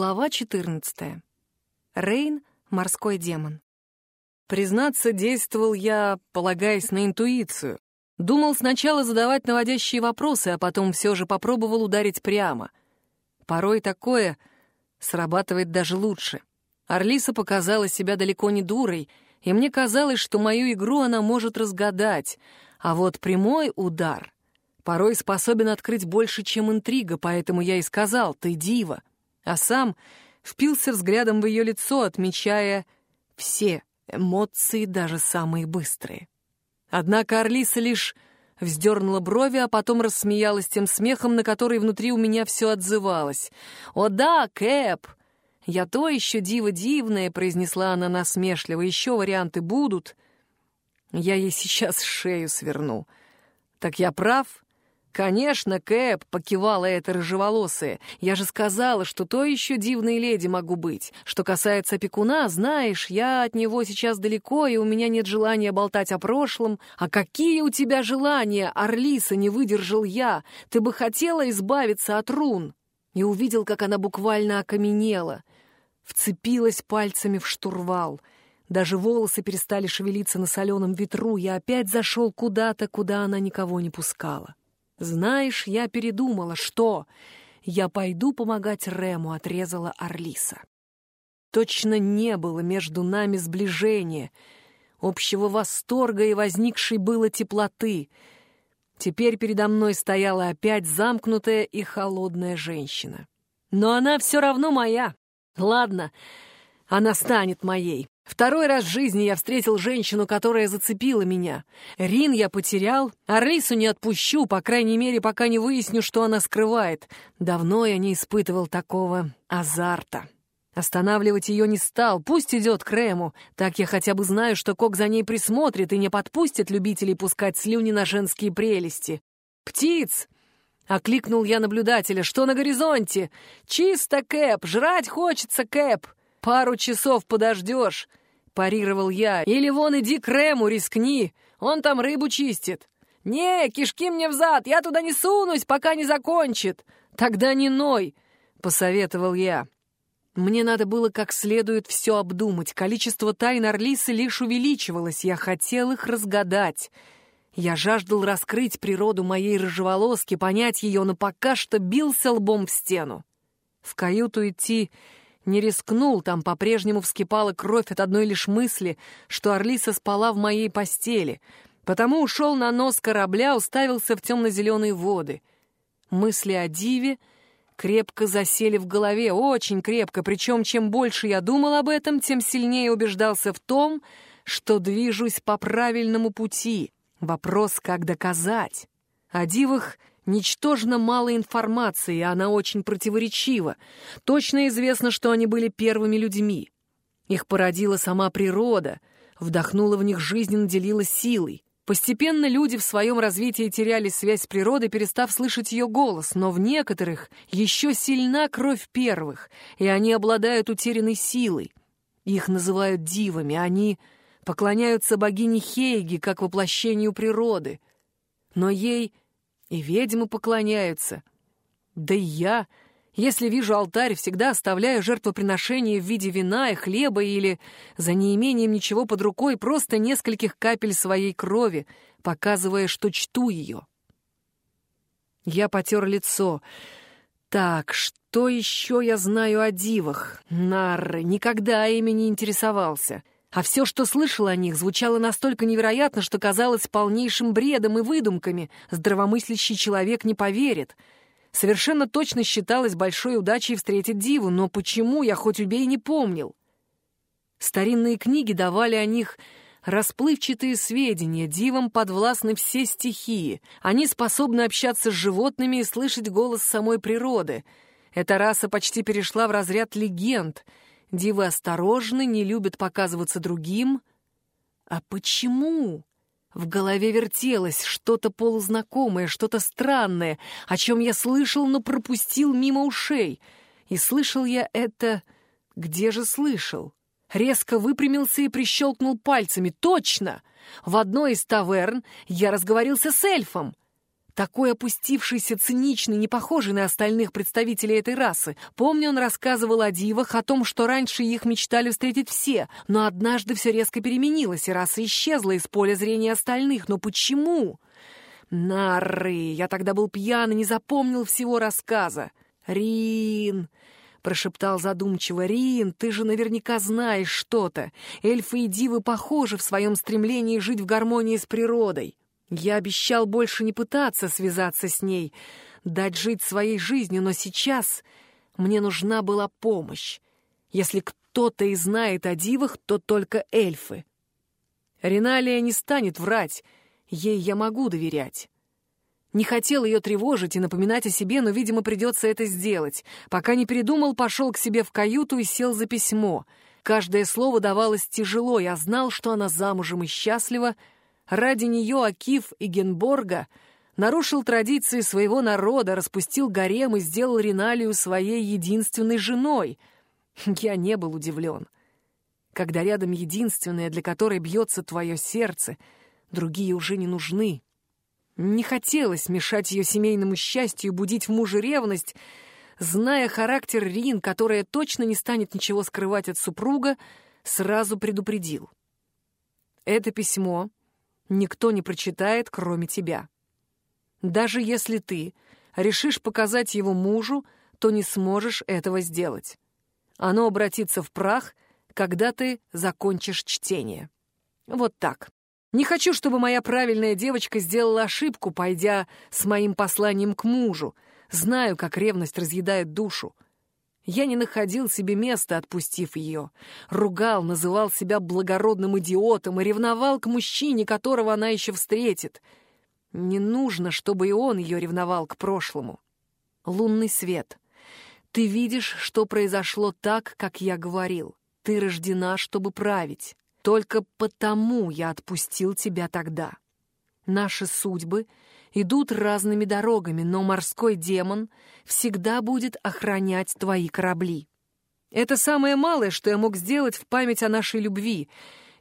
Глава 14. Рейн — морской демон. Признаться, действовал я, полагаясь на интуицию. Думал сначала задавать наводящие вопросы, а потом все же попробовал ударить прямо. Порой такое срабатывает даже лучше. Орлиса показала себя далеко не дурой, и мне казалось, что мою игру она может разгадать, а вот прямой удар порой способен открыть больше, чем интрига, поэтому я и сказал «ты дива», а сам впился взглядом в ее лицо, отмечая все эмоции, даже самые быстрые. Однако Орлиса лишь вздернула брови, а потом рассмеялась тем смехом, на который внутри у меня все отзывалось. «О да, Кэп! Я то еще диво дивное», — произнесла она насмешливо, — «еще варианты будут». Я ей сейчас шею сверну. Так я прав? «Конечно, Кэп!» — покивала эта рыжеволосая. «Я же сказала, что то еще дивной леди могу быть. Что касается опекуна, знаешь, я от него сейчас далеко, и у меня нет желания болтать о прошлом. А какие у тебя желания, Орлиса, не выдержал я? Ты бы хотела избавиться от рун?» И увидел, как она буквально окаменела. Вцепилась пальцами в штурвал. Даже волосы перестали шевелиться на соленом ветру. Я опять зашел куда-то, куда она никого не пускала. «Знаешь, я передумала, что...» «Я пойду помогать Рему», — отрезала Орлиса. Точно не было между нами сближения, общего восторга и возникшей было теплоты. Теперь передо мной стояла опять замкнутая и холодная женщина. Но она все равно моя. Ладно, она станет моей. Второй раз в жизни я встретил женщину, которая зацепила меня. Рин я потерял, Орлису не отпущу, по крайней мере, пока не выясню, что она скрывает. Давно я не испытывал такого азарта. Останавливать ее не стал, пусть идет к Рэму. Так я хотя бы знаю, что Кок за ней присмотрит и не подпустит любителей пускать слюни на женские прелести. «Птиц!» — окликнул я наблюдателя. «Что на горизонте?» «Чисто, Кэп! Жрать хочется, Кэп!» «Пару часов подождешь!» — парировал я. «Или вон иди к Рэму, рискни, он там рыбу чистит». «Не, кишки мне взад, я туда не сунусь, пока не закончит». «Тогда не ной», — посоветовал я. Мне надо было как следует все обдумать. Количество тайн Орлисы лишь увеличивалось, я хотел их разгадать. Я жаждал раскрыть природу моей рыжеволоски, понять ее, но пока что бился лбом в стену. В каюту идти не рискнул, там по-прежнему вскипала кровь от одной лишь мысли, что Орлиса спала в моей постели, потому ушел на нос корабля, уставился в темно-зеленые воды. Мысли о Диве крепко засели в голове, очень крепко, причем чем больше я думал об этом, тем сильнее убеждался в том, что движусь по правильному пути. Вопрос, как доказать. О дивах Ничтожно мало информации, и она очень противоречива. Точно известно, что они были первыми людьми. Их породила сама природа, вдохнула в них жизнь и наделила силой. Постепенно люди в своем развитии теряли связь с природой, перестав слышать ее голос, но в некоторых еще сильна кровь первых, и они обладают утерянной силой. Их называют дивами, они поклоняются богине Хейги как воплощению природы. Но ей и ведьмы поклоняются. Да и я, если вижу алтарь, всегда оставляю жертвоприношение в виде вина и хлеба или, за неимением ничего под рукой, просто нескольких капель своей крови, показывая, что чту ее. Я потер лицо. Так, что еще я знаю о дивах? Нарры, никогда ими не интересовался. А все, что слышал о них, звучало настолько невероятно, что казалось полнейшим бредом и выдумками. Здравомыслящий человек не поверит. Совершенно точно считалось большой удачей встретить Диву, но почему, я хоть убей не помнил. Старинные книги давали о них расплывчатые сведения, дивам подвластны все стихии. Они способны общаться с животными и слышать голос самой природы. Эта раса почти перешла в разряд легенд — Дивы осторожны, не любят показываться другим. А почему? В голове вертелось что-то полузнакомое, что-то странное, о чем я слышал, но пропустил мимо ушей. И слышал я это... Где же слышал? Резко выпрямился и прищелкнул пальцами. Точно! В одной из таверн я разговорился с эльфом. Такой опустившийся, циничный, не похожий на остальных представителей этой расы. Помню, он рассказывал о дивах, о том, что раньше их мечтали встретить все, но однажды все резко переменилось, и раса исчезла из поля зрения остальных. Но почему? Нары! Я тогда был пьян и не запомнил всего рассказа. Рин! — прошептал задумчиво Рин, — «ты же наверняка знаешь что-то. Эльфы и дивы похожи в своем стремлении жить в гармонии с природой. Я обещал больше не пытаться связаться с ней, дать жить своей жизнью, но сейчас мне нужна была помощь. Если кто-то и знает о дивах, то только эльфы. Риналия не станет врать, ей я могу доверять. Не хотел ее тревожить и напоминать о себе, но, видимо, придется это сделать. Пока не передумал, пошел к себе в каюту и сел за письмо. Каждое слово давалось тяжело, я знал, что она замужем и счастлива. Ради нее Акиф и Генборга нарушил традиции своего народа, распустил гарем и сделал Риналию своей единственной женой. Я не был удивлен. Когда рядом единственная, для которой бьется твое сердце, другие уже не нужны. Не хотелось мешать ее семейному счастью и будить в муже ревность, зная характер Рин, которая точно не станет ничего скрывать от супруга, сразу предупредил. Это письмо никто не прочитает, кроме тебя. Даже если ты решишь показать его мужу, то не сможешь этого сделать. Оно обратится в прах, когда ты закончишь чтение. Вот так. Не хочу, чтобы моя правильная девочка сделала ошибку, пойдя с моим посланием к мужу. Знаю, как ревность разъедает душу. Я не находил себе места, отпустив ее. Ругал, называл себя благородным идиотом и ревновал к мужчине, которого она еще встретит. Не нужно, чтобы и он ее ревновал к прошлому. Лунный свет. Ты видишь, что произошло так, как я говорил. Ты рождена, чтобы править. Только потому я отпустил тебя тогда. Наши судьбы идут разными дорогами, но морской демон всегда будет охранять твои корабли. Это самое малое, что я мог сделать в память о нашей любви.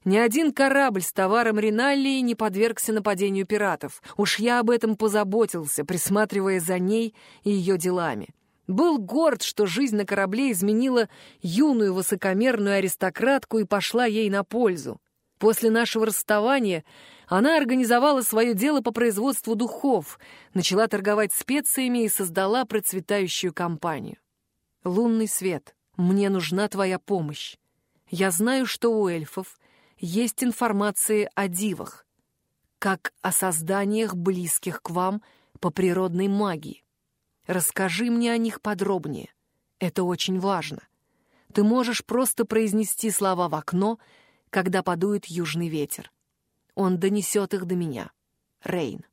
Ни один корабль с товаром Риналлии не подвергся нападению пиратов. Уж я об этом позаботился, присматривая за ней и ее делами. Был горд, что жизнь на корабле изменила юную высокомерную аристократку и пошла ей на пользу. После нашего расставания она организовала свое дело по производству духов, начала торговать специями и создала процветающую компанию. «Лунный свет, мне нужна твоя помощь. Я знаю, что у эльфов есть информация о дивах, как о созданиях, близких к вам по природной магии. Расскажи мне о них подробнее. Это очень важно. Ты можешь просто произнести слова в окно, когда подует южный ветер. Он донесет их до меня. Рейн.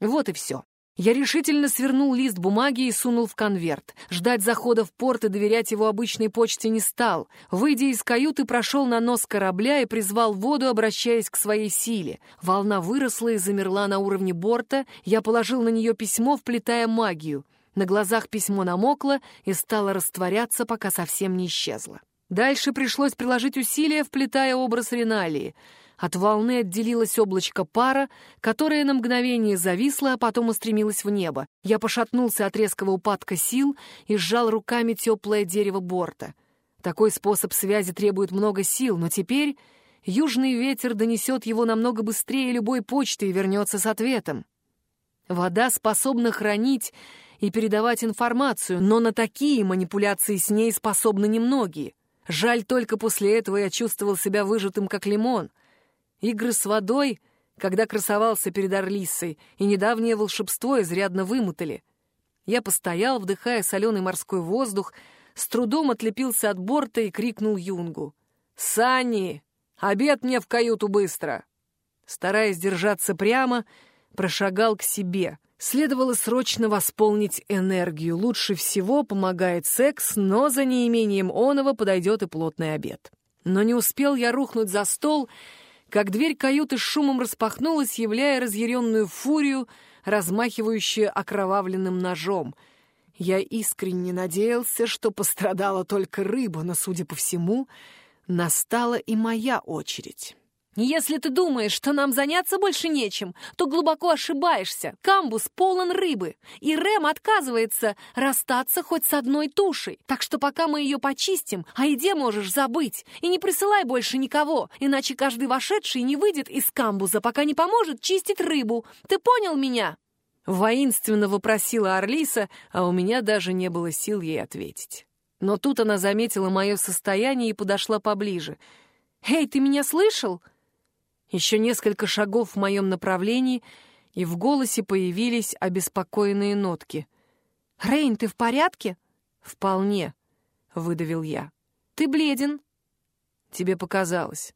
Вот и все. Я решительно свернул лист бумаги и сунул в конверт. Ждать захода в порт и доверять его обычной почте не стал. Выйдя из каюты, прошел на нос корабля и призвал воду, обращаясь к своей силе. Волна выросла и замерла на уровне борта. Я положил на нее письмо, вплетая магию. На глазах письмо намокло и стало растворяться, пока совсем не исчезло. Дальше пришлось приложить усилия, вплетая образ Риналии. От волны отделилось облачко пара, которое на мгновение зависло, а потом устремилось в небо. Я пошатнулся от резкого упадка сил и сжал руками теплое дерево борта. Такой способ связи требует много сил, но теперь южный ветер донесет его намного быстрее любой почты и вернется с ответом. Вода способна хранить и передавать информацию, но на такие манипуляции с ней способны немногие. Жаль, только после этого я чувствовал себя выжатым, как лимон. Игры с водой, когда красовался перед Орлиссой, и недавнее волшебство изрядно вымотали. Я постоял, вдыхая соленый морской воздух, с трудом отлепился от борта и крикнул Юнгу. «Санни, обед мне в каюту быстро!» Стараясь держаться прямо, прошагал к себе. Следовало срочно восполнить энергию. Лучше всего помогает секс, но за неимением оного подойдет и плотный обед. Но не успел я рухнуть за стол, как дверь каюты с шумом распахнулась, являя разъяренную фурию, размахивающую окровавленным ножом. Я искренне надеялся, что пострадала только рыба, но, судя по всему, настала и моя очередь. Если ты думаешь, что нам заняться больше нечем, то глубоко ошибаешься. Камбус полон рыбы, и Рэм отказывается расстаться хоть с одной тушей. Так что пока мы ее почистим, о еде можешь забыть. И не присылай больше никого, иначе каждый вошедший не выйдет из камбуза, пока не поможет чистить рыбу. Ты понял меня?» Воинственно вопросила Орлиса, а у меня даже не было сил ей ответить. Но тут она заметила мое состояние и подошла поближе. «Эй, ты меня слышал?» Еще несколько шагов в моем направлении, и в голосе появились обеспокоенные нотки. «Рейн, ты в порядке?» «Вполне», — выдавил я. «Ты бледен». «Тебе показалось».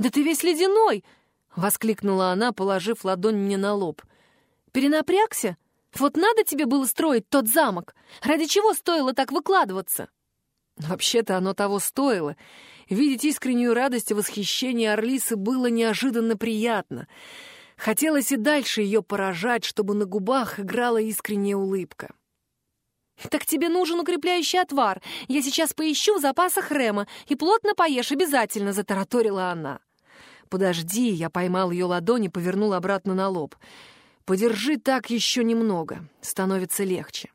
«Да ты весь ледяной!» — воскликнула она, положив ладонь мне на лоб. «Перенапрягся? Вот надо тебе было строить тот замок. Ради чего стоило так выкладываться?» Вообще-то оно того стоило. Видеть искреннюю радость и восхищение Орлисы было неожиданно приятно. Хотелось и дальше ее поражать, чтобы на губах играла искренняя улыбка. «Так тебе нужен укрепляющий отвар. Я сейчас поищу в запасах Рема и плотно поешь обязательно», — затараторила она. «Подожди», — я поймал ее ладонь и повернул обратно на лоб. «Подержи так еще немного, становится легче».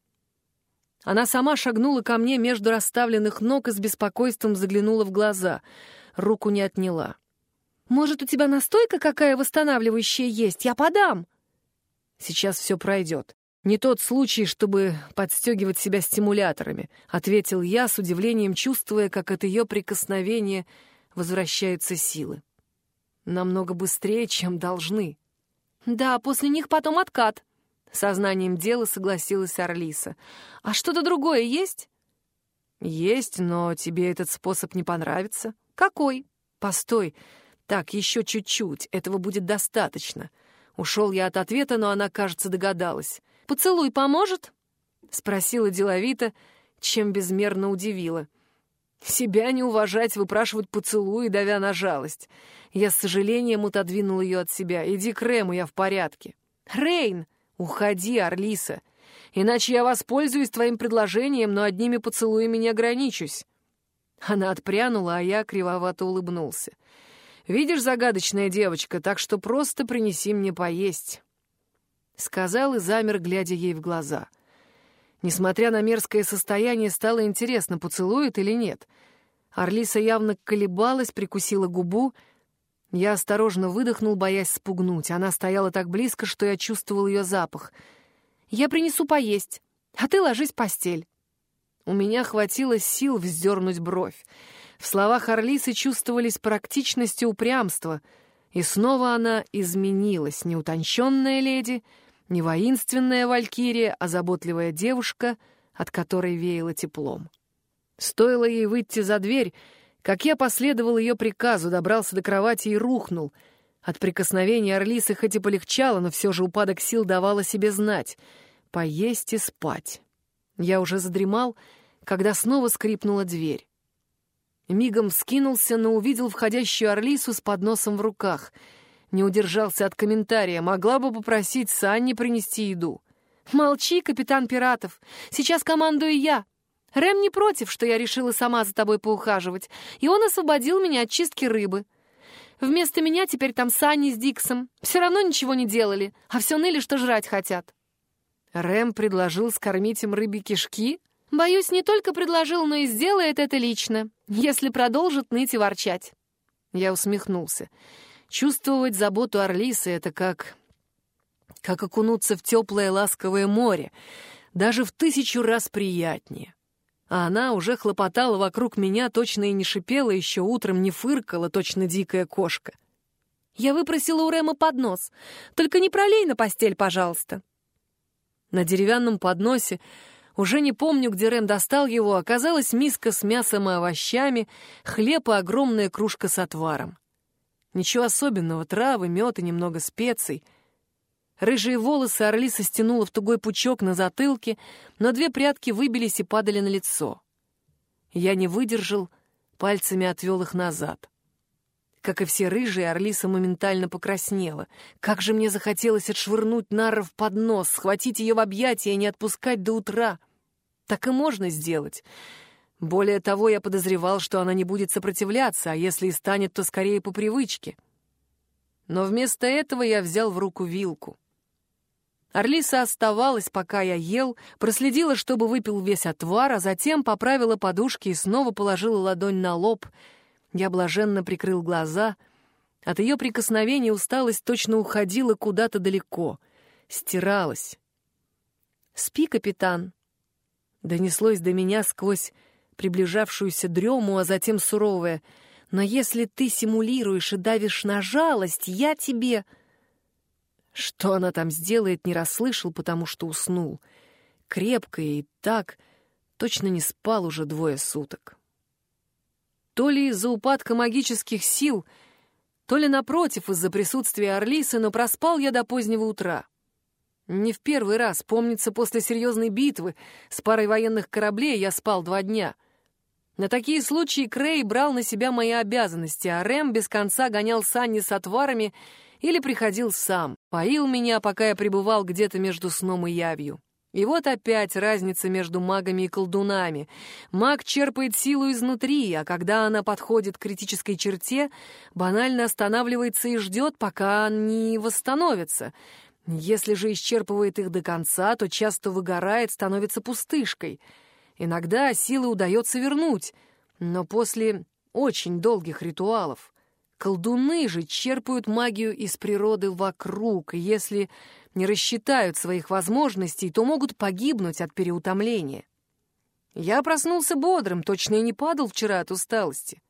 Она сама шагнула ко мне между расставленных ног и с беспокойством заглянула в глаза. Руку не отняла. «Может, у тебя настойка какая восстанавливающая есть? Я подам!» «Сейчас все пройдет. Не тот случай, чтобы подстегивать себя стимуляторами», — ответил я, с удивлением чувствуя, как от ее прикосновения возвращаются силы. «Намного быстрее, чем должны». «Да, после них потом откат», Сознанием дела согласилась Орлиса. «А что-то другое есть?» «Есть, но тебе этот способ не понравится». «Какой?» «Постой. Так, еще чуть-чуть. Этого будет достаточно». Ушел я от ответа, но она, кажется, догадалась. «Поцелуй поможет?» — спросила деловито, чем безмерно удивила. Себя не уважать, выпрашивать поцелуй, давя на жалость. Я с сожалением отодвинул ее от себя. «Иди к Рэму, я в порядке». «Рейн!» «Уходи, Орлиса, иначе я воспользуюсь твоим предложением, но одними поцелуями не ограничусь». Она отпрянула, а я кривовато улыбнулся. «Видишь, загадочная девочка, так что просто принеси мне поесть». Сказал и замер, глядя ей в глаза. Несмотря на мерзкое состояние, стало интересно, поцелует или нет. Орлиса явно колебалась, прикусила губу — я осторожно выдохнул, боясь спугнуть. Она стояла так близко, что я чувствовал ее запах. «Я принесу поесть, а ты ложись в постель». У меня хватило сил вздернуть бровь. В словах Орлисы чувствовались практичность и упрямство. И снова она изменилась, не утонченная леди, не воинственная валькирия, а заботливая девушка, от которой веяло теплом. Стоило ей выйти за дверь, как я последовал ее приказу, добрался до кровати и рухнул. От прикосновения Орлисы хоть и полегчало, но все же упадок сил давал о себе знать. Поесть и спать. Я уже задремал, когда снова скрипнула дверь. Мигом вскинулся, но увидел входящую Орлису с подносом в руках. Не удержался от комментария. Могла бы попросить Санни принести еду. «Молчи, капитан пиратов. Сейчас командую я», Рэм не против, что я решила сама за тобой поухаживать, и он освободил меня от чистки рыбы. Вместо меня теперь там Санни с Диксом. Все равно ничего не делали, а все ныли, что жрать хотят». Рэм предложил скормить им рыбе кишки? Боюсь, не только предложил, но и сделает это лично, если продолжит ныть и ворчать. Я усмехнулся. Чувствовать заботу Орлисы — это как... как окунуться в теплое ласковое море, даже в тысячу раз приятнее а она уже хлопотала вокруг меня, точно и не шипела, еще утром не фыркала, точно дикая кошка. Я выпросила у Рема поднос. Только не пролей на постель, пожалуйста. На деревянном подносе, уже не помню, где Рэм достал его, оказалась миска с мясом и овощами, хлеб и огромная кружка с отваром. Ничего особенного, травы, мед и немного специй — Рыжие волосы Орлиса стянула в тугой пучок на затылке, но две прядки выбились и падали на лицо. Я не выдержал, пальцами отвел их назад. Как и все рыжие, Орлиса моментально покраснела. Как же мне захотелось отшвырнуть Наров под нос, схватить ее в объятия и не отпускать до утра. Так и можно сделать. Более того, я подозревал, что она не будет сопротивляться, а если и станет, то скорее по привычке. Но вместо этого я взял в руку вилку. Орлиса оставалась, пока я ел, проследила, чтобы выпил весь отвар, а затем поправила подушки и снова положила ладонь на лоб. Я блаженно прикрыл глаза. От ее прикосновения усталость точно уходила куда-то далеко, стиралась. «Спи, капитан!» Донеслось до меня сквозь приближавшуюся дрему, а затем суровое. «Но если ты симулируешь и давишь на жалость, я тебе...» Что она там сделает, не расслышал, потому что уснул. Крепко и так, точно не спал уже двое суток. То ли из-за упадка магических сил, то ли, напротив, из-за присутствия Орлисы, но проспал я до позднего утра. Не в первый раз, помнится, после серьезной битвы с парой военных кораблей я спал два дня. На такие случаи Крей брал на себя мои обязанности, а Рэм без конца гонял сани с отварами или приходил сам, поил меня, пока я пребывал где-то между сном и явью. И вот опять разница между магами и колдунами. Маг черпает силу изнутри, а когда она подходит к критической черте, банально останавливается и ждет, пока они восстановятся. Если же исчерпывает их до конца, то часто выгорает, становится пустышкой. Иногда силы удается вернуть, но после очень долгих ритуалов. Колдуны же черпают магию из природы вокруг, и если не рассчитают своих возможностей, то могут погибнуть от переутомления. Я проснулся бодрым, точно и не падал вчера от усталости.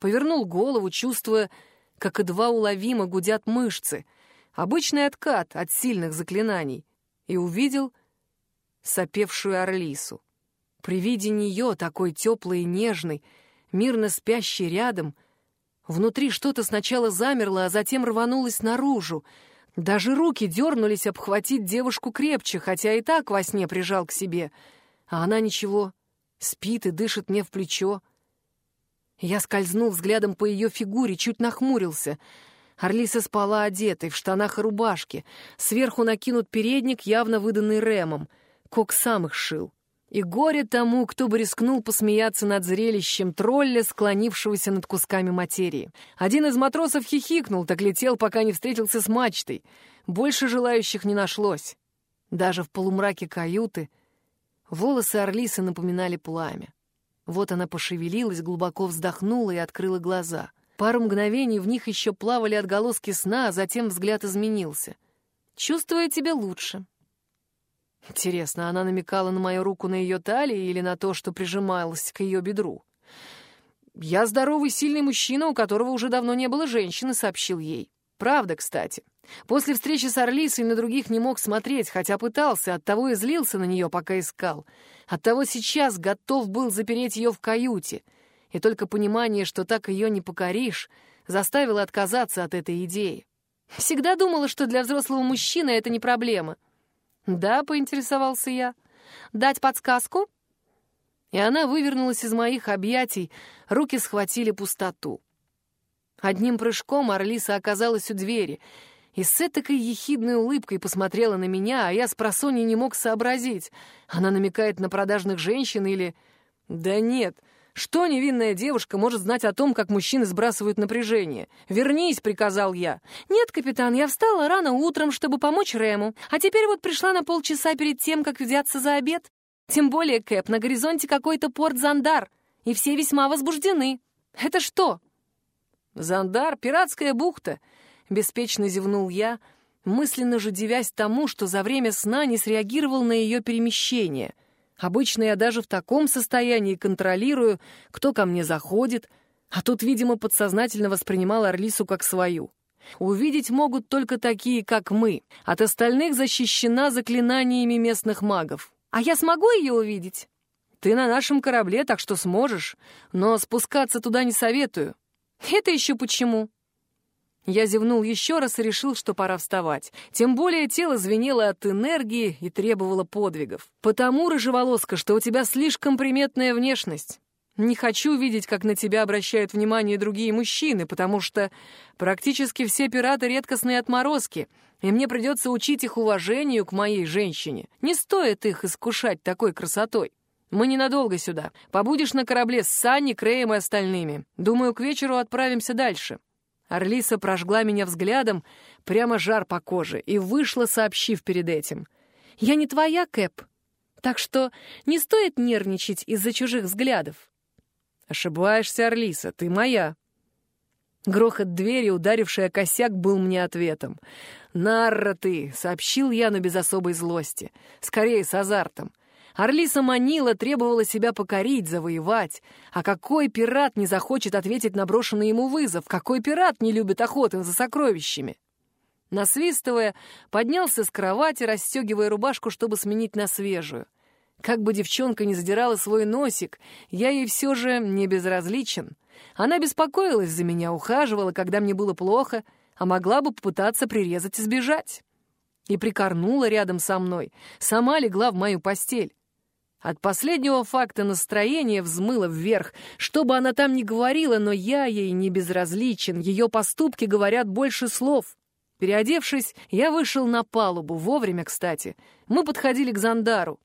Повернул голову, чувствуя, как едва уловимо гудят мышцы, обычный откат от сильных заклинаний, и увидел сопевшую Орлису. При виде нее, такой теплой и нежной, мирно спящей рядом — Внутри что-то сначала замерло, а затем рванулось наружу. Даже руки дернулись обхватить девушку крепче, хотя и так во сне прижал к себе. А она ничего, спит и дышит мне в плечо. Я скользнул взглядом по ее фигуре, чуть нахмурился. Орлиса спала одетой, в штанах и рубашке. Сверху накинут передник, явно выданный Рэмом. Кок сам их шил. И горе тому, кто бы рискнул посмеяться над зрелищем тролля, склонившегося над кусками материи. Один из матросов хихикнул, так летел, пока не встретился с мачтой. Больше желающих не нашлось. Даже в полумраке каюты волосы Орлисы напоминали пламя. Вот она пошевелилась, глубоко вздохнула и открыла глаза. Пару мгновений в них еще плавали отголоски сна, а затем взгляд изменился. «Чувствую тебя лучше», Интересно, она намекала на мою руку на ее талии или на то, что прижималась к ее бедру? «Я здоровый, сильный мужчина, у которого уже давно не было женщины», — сообщил ей. «Правда, кстати. После встречи с Орлисой на других не мог смотреть, хотя пытался, оттого и злился на нее, пока искал. Оттого сейчас готов был запереть ее в каюте. И только понимание, что так ее не покоришь, заставило отказаться от этой идеи. Всегда думала, что для взрослого мужчины это не проблема». «Да», — поинтересовался я. «Дать подсказку?» И она вывернулась из моих объятий, руки схватили пустоту. Одним прыжком Орлиса оказалась у двери и с этакой ехидной улыбкой посмотрела на меня, а я с просонья не мог сообразить. Она намекает на продажных женщин или... Да нет, что невинная девушка может знать о том, как мужчины сбрасывают напряжение? «Вернись», — приказал я. «Нет, капитан, я встала рано утром, чтобы помочь Рэму, а теперь вот пришла на полчаса перед тем, как взяться за обед. Тем более, Кэп, на горизонте какой-то порт Зандар, и все весьма возбуждены. Это что?» «Зандар — пиратская бухта», — беспечно зевнул я, мысленно же дивясь тому, что за время сна не среагировал на ее перемещение — Обычно я даже в таком состоянии контролирую, кто ко мне заходит, а тут, видимо, подсознательно воспринимал Орлису как свою. Увидеть могут только такие, как мы. От остальных защищена заклинаниями местных магов. А я смогу ее увидеть? Ты на нашем корабле, так что сможешь, но спускаться туда не советую. Это еще почему? Я зевнул еще раз и решил, что пора вставать. Тем более тело звенело от энергии и требовало подвигов. «Потому, рыжеволоска, что у тебя слишком приметная внешность. Не хочу видеть, как на тебя обращают внимание другие мужчины, потому что практически все пираты — редкостные отморозки, и мне придется учить их уважению к моей женщине. Не стоит их искушать такой красотой. Мы ненадолго сюда. Побудешь на корабле с Санни, Креем и остальными. Думаю, к вечеру отправимся дальше». Орлиса прожгла меня взглядом, прямо жар по коже, и вышла, сообщив перед этим. «Я не твоя, Кэп, так что не стоит нервничать из-за чужих взглядов». «Ошибаешься, Орлиса, ты моя». Грохот двери, ударившая косяк, был мне ответом. «Нарра ты!» — сообщил я, но без особой злости. Скорее, с азартом. Орлиса манила, требовала себя покорить, завоевать. А какой пират не захочет ответить на брошенный ему вызов? Какой пират не любит охоты за сокровищами? Насвистывая, поднялся с кровати, расстегивая рубашку, чтобы сменить на свежую. Как бы девчонка не задирала свой носик, я ей все же не безразличен. Она беспокоилась за меня, ухаживала, когда мне было плохо, а могла бы попытаться прирезать и сбежать. И прикорнула рядом со мной, сама легла в мою постель. От последнего факта настроение взмыло вверх. Что бы она там ни говорила, но я ей не безразличен. Ее поступки говорят больше слов. Переодевшись, я вышел на палубу, вовремя, кстати. Мы подходили к Зандару.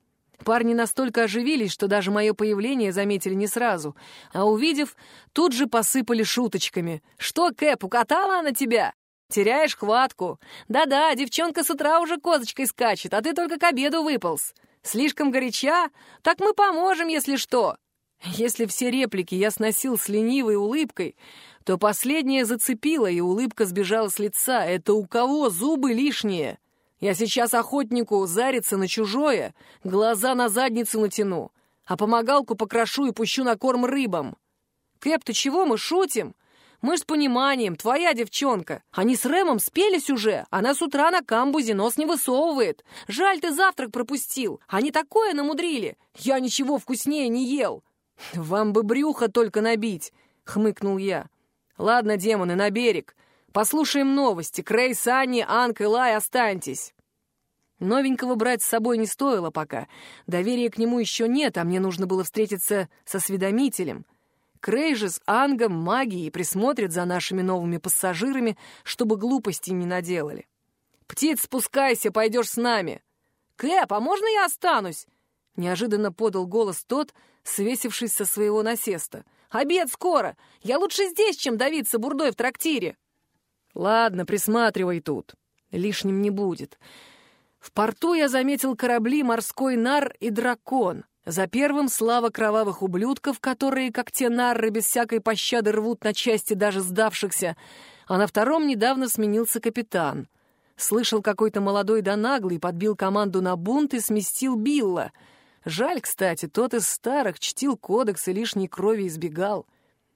Парни настолько оживились, что даже мое появление заметили не сразу, а увидев, тут же посыпали шуточками. «Что, Кэп, укатала она тебя? Теряешь хватку. Да-да, девчонка с утра уже козочкой скачет, а ты только к обеду выполз. Слишком горяча? Так мы поможем, если что!» Если все реплики я сносил с ленивой улыбкой, то последняя зацепила, и улыбка сбежала с лица. Это у кого зубы лишние? Я сейчас охотнику зариться на чужое, глаза на задницу натяну, а помогалку покрошу и пущу на корм рыбам. Кэп, ты чего, мы шутим? Мы с пониманием, твоя девчонка. Они с Рэмом спелись уже. Она с утра на камбузе нос не высовывает. Жаль, ты завтрак пропустил. Они такое намудрили. Я ничего вкуснее не ел. Вам бы брюхо только набить, хмыкнул я. Ладно, демоны, на берег. Послушаем новости. Крей, Санни, Анк и Лай, останьтесь. Новенького брать с собой не стоило пока. Доверия к нему еще нет, а мне нужно было встретиться со осведомителем. Крей же с Ангом, магией присмотрит за нашими новыми пассажирами, чтобы глупости не наделали. «Птиц, спускайся, пойдешь с нами!» «Кэп, а можно я останусь?» Неожиданно подал голос тот, свесившись со своего насеста. «Обед скоро! Я лучше здесь, чем давиться бурдой в трактире!» «Ладно, присматривай тут. Лишним не будет. В порту я заметил корабли «Морской нар» и «Дракон». За первым слава кровавых ублюдков, которые, как те нарры, без всякой пощады рвут на части даже сдавшихся, а на втором недавно сменился капитан. Слышал, какой-то молодой да наглый подбил команду на бунт и сместил Билла. Жаль, кстати, тот из старых чтил кодекс и лишней крови избегал.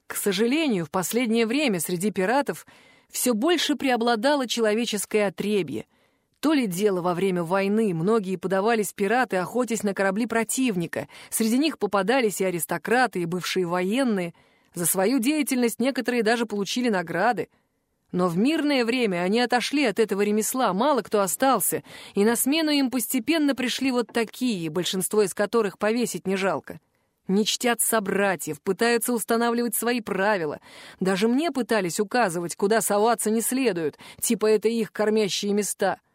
К сожалению, в последнее время среди пиратов все больше преобладало человеческое отребье — то ли дело во время войны, многие подавались пираты, охотясь на корабли противника. Среди них попадались и аристократы, и бывшие военные. За свою деятельность некоторые даже получили награды. Но в мирное время они отошли от этого ремесла, мало кто остался, и на смену им постепенно пришли вот такие, большинство из которых повесить не жалко. Не чтят собратьев, пытаются устанавливать свои правила. Даже мне пытались указывать, куда соваться не следует, типа это их кормящие места —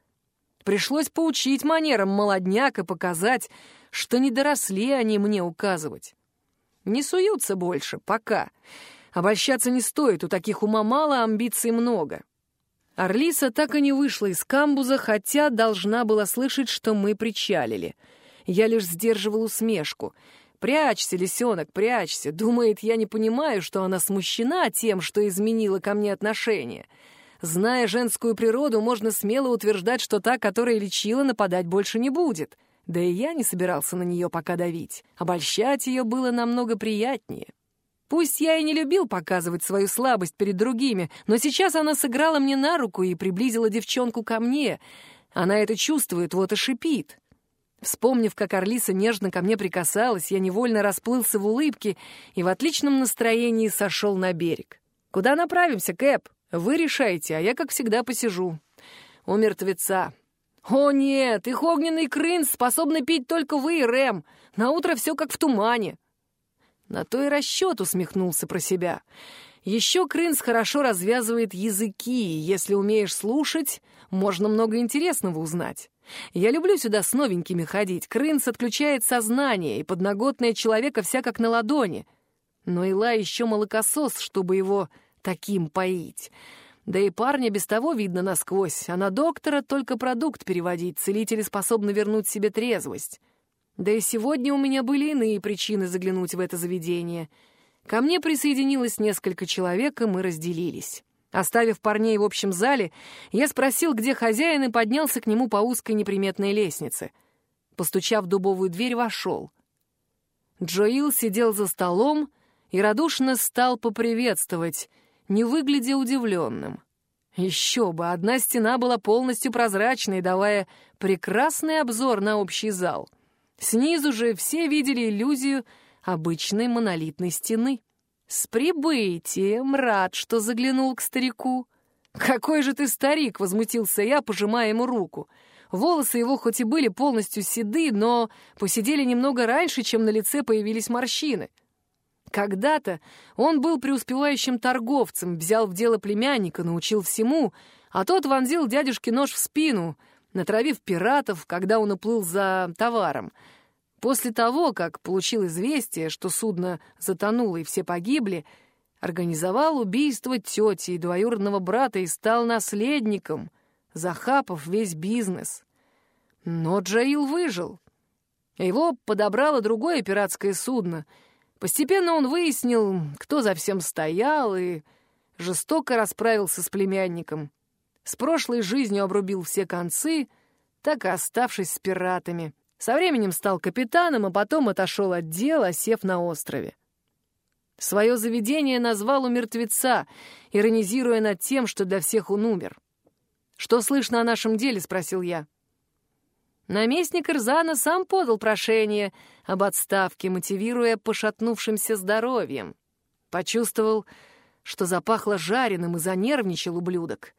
Пришлось поучить манерам молодняк и показать, что не доросли они мне указывать. Не суются больше, пока. Обольщаться не стоит, у таких ума мало, амбиций много. Орлиса так и не вышла из камбуза, хотя должна была слышать, что мы причалили. Я лишь сдерживал усмешку. «Прячься, лисенок, прячься!» Думает, я не понимаю, что она смущена тем, что изменила ко мне отношение. Зная женскую природу, можно смело утверждать, что та, которая лечила, нападать больше не будет. Да и я не собирался на нее пока давить. Обольщать ее было намного приятнее. Пусть я и не любил показывать свою слабость перед другими, но сейчас она сыграла мне на руку и приблизила девчонку ко мне. Она это чувствует, вот и шипит. Вспомнив, как Орлиса нежно ко мне прикасалась, я невольно расплылся в улыбке и в отличном настроении сошел на берег. «Куда направимся, Кэп?» Вы решайте, а я, как всегда, посижу. У мертвеца. О нет, их огненный крын способны пить только вы и Рэм. На утро все как в тумане. На то и расчет усмехнулся про себя. Еще Крынс хорошо развязывает языки, если умеешь слушать, можно много интересного узнать. Я люблю сюда с новенькими ходить. Крынс отключает сознание, и подноготное человека вся как на ладони. Но Ила еще молокосос, чтобы его таким поить. Да и парня без того видно насквозь, а на доктора только продукт переводить, целители способны вернуть себе трезвость. Да и сегодня у меня были иные причины заглянуть в это заведение. Ко мне присоединилось несколько человек, и мы разделились. Оставив парней в общем зале, я спросил, где хозяин, и поднялся к нему по узкой неприметной лестнице. Постучав в дубовую дверь, вошел. Джоил сидел за столом и радушно стал поприветствовать, не выглядя удивленным. Еще бы, одна стена была полностью прозрачной, давая прекрасный обзор на общий зал. Снизу же все видели иллюзию обычной монолитной стены. «С прибытием! Рад, что заглянул к старику!» «Какой же ты старик!» — возмутился я, пожимая ему руку. Волосы его хоть и были полностью седы, но посидели немного раньше, чем на лице появились морщины. Когда-то он был преуспевающим торговцем, взял в дело племянника, научил всему, а тот вонзил дядюшке нож в спину, натравив пиратов, когда он уплыл за товаром — После того, как получил известие, что судно затонуло и все погибли, организовал убийство тети и двоюродного брата и стал наследником, захапав весь бизнес. Но Джаил выжил. Его подобрало другое пиратское судно. Постепенно он выяснил, кто за всем стоял, и жестоко расправился с племянником. С прошлой жизнью обрубил все концы, так и оставшись с пиратами — со временем стал капитаном, а потом отошел от дела, сев на острове. Свое заведение назвал у мертвеца, иронизируя над тем, что для всех он умер. «Что слышно о нашем деле?» — спросил я. Наместник Ирзана сам подал прошение об отставке, мотивируя пошатнувшимся здоровьем. Почувствовал, что запахло жареным и занервничал ублюдок.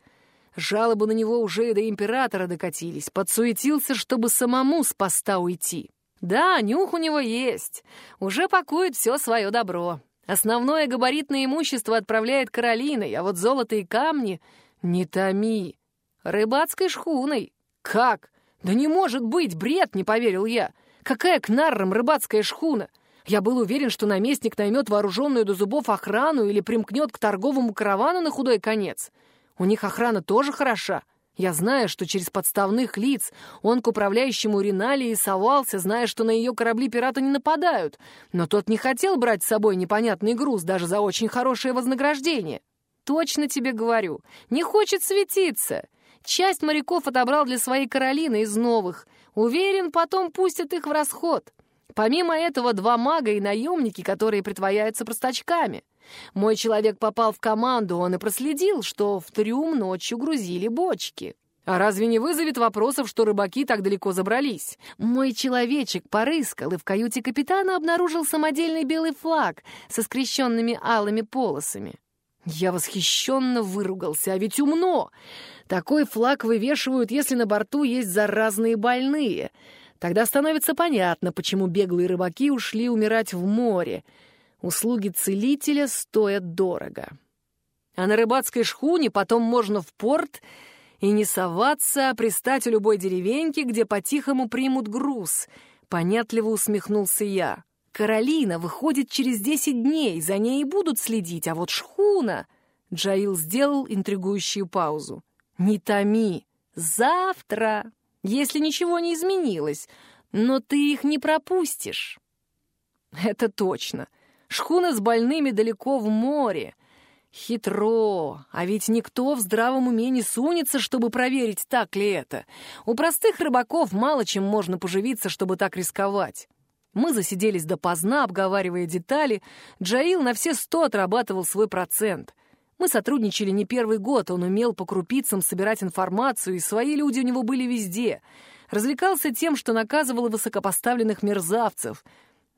Жалобы на него уже и до императора докатились. Подсуетился, чтобы самому с поста уйти. Да, нюх у него есть. Уже пакует все свое добро. Основное габаритное имущество отправляет Каролиной, а вот золото и камни — не томи. Рыбацкой шхуной. Как? Да не может быть, бред, не поверил я. Какая к наррам рыбацкая шхуна? Я был уверен, что наместник наймет вооруженную до зубов охрану или примкнет к торговому каравану на худой конец. У них охрана тоже хороша. Я знаю, что через подставных лиц он к управляющему Риналии совался, зная, что на ее корабли пираты не нападают. Но тот не хотел брать с собой непонятный груз даже за очень хорошее вознаграждение. Точно тебе говорю, не хочет светиться. Часть моряков отобрал для своей Каролины из новых. Уверен, потом пустят их в расход. Помимо этого, два мага и наемники, которые притворяются простачками — мой человек попал в команду, он и проследил, что в трюм ночью грузили бочки. А разве не вызовет вопросов, что рыбаки так далеко забрались? Мой человечек порыскал и в каюте капитана обнаружил самодельный белый флаг со скрещенными алыми полосами. Я восхищенно выругался, а ведь умно. Такой флаг вывешивают, если на борту есть заразные больные. Тогда становится понятно, почему беглые рыбаки ушли умирать в море — Услуги целителя стоят дорого. А на рыбацкой шхуне потом можно в порт и не соваться, а пристать у любой деревеньки, где по-тихому примут груз. Понятливо усмехнулся я. Каролина выходит через десять дней, за ней и будут следить, а вот шхуна... Джаил сделал интригующую паузу. «Не томи! Завтра! Если ничего не изменилось, но ты их не пропустишь!» «Это точно!» Шхуна с больными далеко в море. Хитро, а ведь никто в здравом уме не сунется, чтобы проверить, так ли это. У простых рыбаков мало чем можно поживиться, чтобы так рисковать. Мы засиделись допоздна, обговаривая детали. Джаил на все сто отрабатывал свой процент. Мы сотрудничали не первый год, он умел по крупицам собирать информацию, и свои люди у него были везде. Развлекался тем, что наказывал высокопоставленных мерзавцев —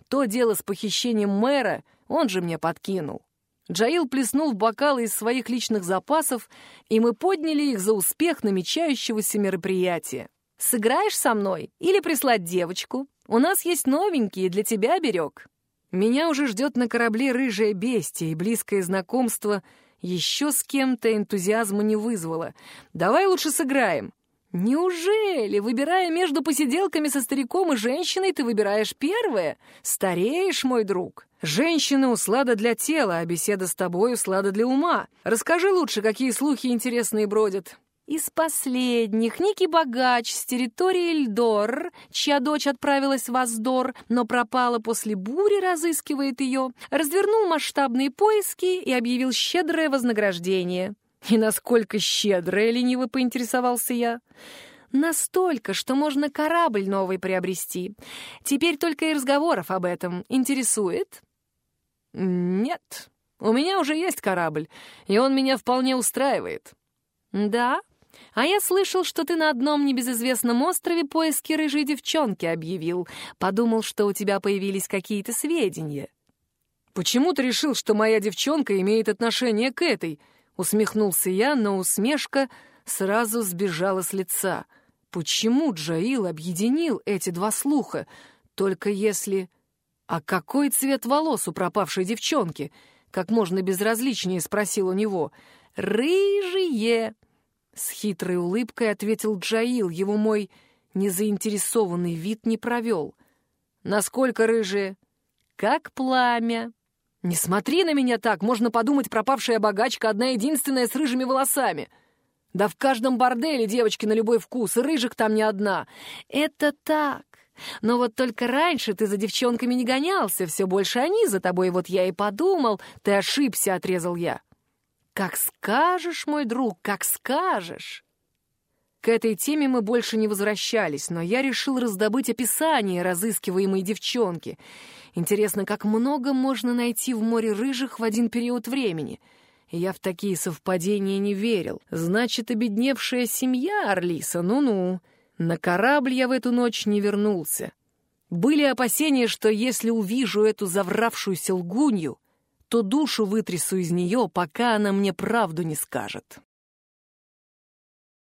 то дело с похищением мэра он же мне подкинул. Джаил плеснул в бокалы из своих личных запасов, и мы подняли их за успех намечающегося мероприятия. «Сыграешь со мной или прислать девочку? У нас есть новенькие, для тебя берег». Меня уже ждет на корабле рыжая бестия, и близкое знакомство еще с кем-то энтузиазма не вызвало. «Давай лучше сыграем. «Неужели, выбирая между посиделками со стариком и женщиной, ты выбираешь первое? Стареешь, мой друг!» Женщина — услада для тела, а беседа с тобой — услада для ума. Расскажи лучше, какие слухи интересные бродят». Из последних некий богач с территории Эльдор, чья дочь отправилась в Аздор, но пропала после бури, разыскивает ее, развернул масштабные поиски и объявил щедрое вознаграждение. «И насколько щедрое?» — лениво поинтересовался я. Настолько, что можно корабль новый приобрести. Теперь только и разговоров об этом. Интересует? Нет. У меня уже есть корабль, и он меня вполне устраивает. Да? А я слышал, что ты на одном небезызвестном острове поиски рыжей девчонки объявил. Подумал, что у тебя появились какие-то сведения. Почему ты решил, что моя девчонка имеет отношение к этой? Усмехнулся я, но усмешка сразу сбежала с лица. Почему Джаил объединил эти два слуха? Только если... А какой цвет волос у пропавшей девчонки? Как можно безразличнее спросил у него. «Рыжие!» С хитрой улыбкой ответил Джаил. Его мой незаинтересованный вид не провел. «Насколько рыжие?» «Как пламя!» «Не смотри на меня так! Можно подумать, пропавшая богачка одна единственная с рыжими волосами!» Да в каждом борделе девочки на любой вкус, и рыжих там не одна. Это так. Но вот только раньше ты за девчонками не гонялся, все больше они за тобой, вот я и подумал. Ты ошибся, отрезал я. Как скажешь, мой друг, как скажешь. К этой теме мы больше не возвращались, но я решил раздобыть описание разыскиваемой девчонки. Интересно, как много можно найти в море рыжих в один период времени — я в такие совпадения не верил. Значит, обедневшая семья Орлиса, ну-ну. На корабль я в эту ночь не вернулся. Были опасения, что если увижу эту завравшуюся лгунью, то душу вытрясу из нее, пока она мне правду не скажет.